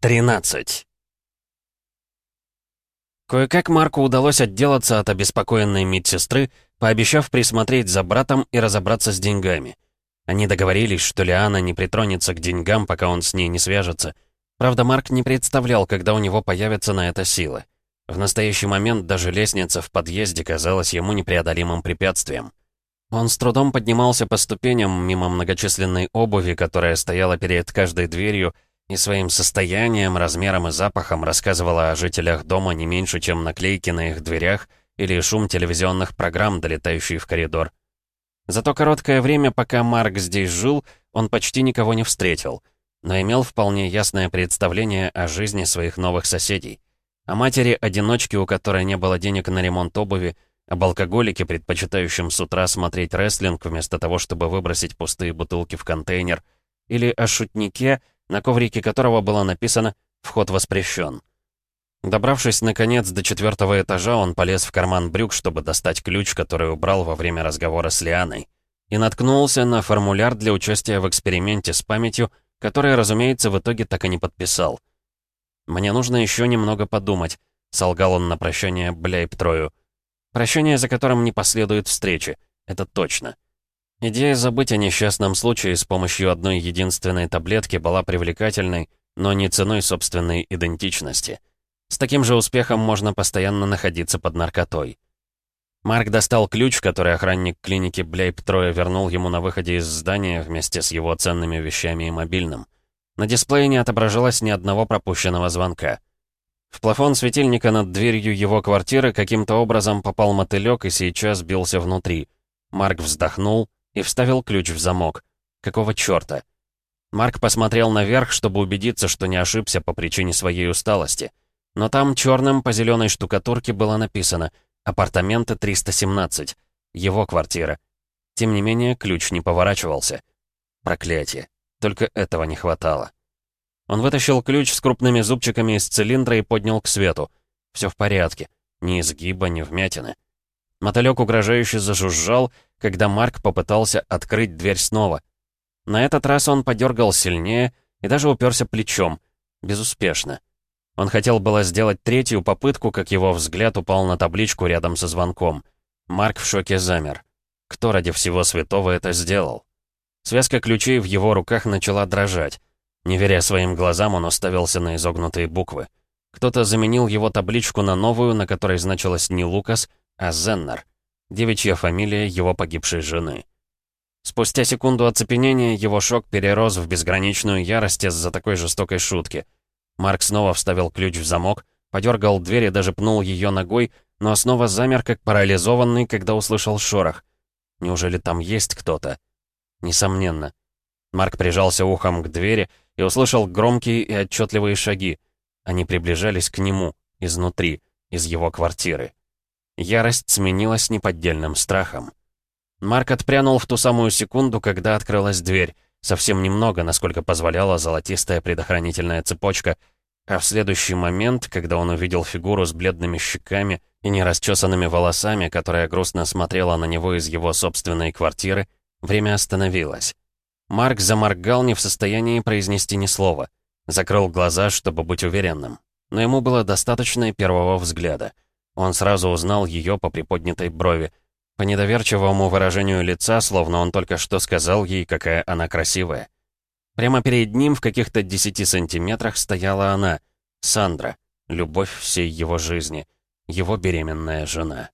13. Кое-как Марку удалось отделаться от обеспокоенной медсестры, пообещав присмотреть за братом и разобраться с деньгами. Они договорились, что Лиана не притронется к деньгам, пока он с ней не свяжется. Правда, Марк не представлял, когда у него появятся на это силы. В настоящий момент даже лестница в подъезде казалась ему непреодолимым препятствием. Он с трудом поднимался по ступеням мимо многочисленной обуви, которая стояла перед каждой дверью, и своим состоянием, размером и запахом рассказывала о жителях дома не меньше, чем наклейки на их дверях или шум телевизионных программ, долетающий в коридор. За то короткое время, пока Марк здесь жил, он почти никого не встретил, но имел вполне ясное представление о жизни своих новых соседей. О матери-одиночке, у которой не было денег на ремонт обуви, об алкоголике, предпочитающем с утра смотреть рестлинг вместо того, чтобы выбросить пустые бутылки в контейнер, или о шутнике, на коврике которого было написано «Вход воспрещен». Добравшись, наконец, до четвертого этажа, он полез в карман брюк, чтобы достать ключ, который убрал во время разговора с Лианой, и наткнулся на формуляр для участия в эксперименте с памятью, который, разумеется, в итоге так и не подписал. «Мне нужно еще немного подумать», — солгал он на прощание Бляйптрою. «Прощание, за которым не последует встречи. Это точно». Идея забыть о несчастном случае с помощью одной единственной таблетки была привлекательной, но не ценой собственной идентичности. С таким же успехом можно постоянно находиться под наркотой. Марк достал ключ, который охранник клиники Блейп Троя вернул ему на выходе из здания вместе с его ценными вещами и мобильным. На дисплее не отображалось ни одного пропущенного звонка. В плафон светильника над дверью его квартиры каким-то образом попал мотылёк и сейчас бился внутри. Марк вздохнул, и вставил ключ в замок. Какого чёрта? Марк посмотрел наверх, чтобы убедиться, что не ошибся по причине своей усталости. Но там чёрным по зелёной штукатурке было написано «Апартаменты 317». Его квартира. Тем не менее, ключ не поворачивался. Проклятие. Только этого не хватало. Он вытащил ключ с крупными зубчиками из цилиндра и поднял к свету. Всё в порядке. Ни изгиба, ни вмятины. Мотылёк угрожающе зажужжал, когда Марк попытался открыть дверь снова. На этот раз он подергал сильнее и даже уперся плечом. Безуспешно. Он хотел было сделать третью попытку, как его взгляд упал на табличку рядом со звонком. Марк в шоке замер. Кто ради всего святого это сделал? Связка ключей в его руках начала дрожать. Не веря своим глазам, он уставился на изогнутые буквы. Кто-то заменил его табличку на новую, на которой значилось не Лукас, а Зеннер девичья фамилия его погибшей жены. Спустя секунду оцепенения его шок перерос в безграничную ярость из-за такой жестокой шутки. Марк снова вставил ключ в замок, подергал дверь и даже пнул ее ногой, но снова замер, как парализованный, когда услышал шорох. Неужели там есть кто-то? Несомненно. Марк прижался ухом к двери и услышал громкие и отчетливые шаги. Они приближались к нему, изнутри, из его квартиры. Ярость сменилась неподдельным страхом. Марк отпрянул в ту самую секунду, когда открылась дверь. Совсем немного, насколько позволяла золотистая предохранительная цепочка. А в следующий момент, когда он увидел фигуру с бледными щеками и нерасчесанными волосами, которая грустно смотрела на него из его собственной квартиры, время остановилось. Марк заморгал не в состоянии произнести ни слова. Закрыл глаза, чтобы быть уверенным. Но ему было достаточно первого взгляда — он сразу узнал ее по приподнятой брови. По недоверчивому выражению лица, словно он только что сказал ей, какая она красивая. Прямо перед ним в каких-то десяти сантиметрах стояла она, Сандра, любовь всей его жизни, его беременная жена.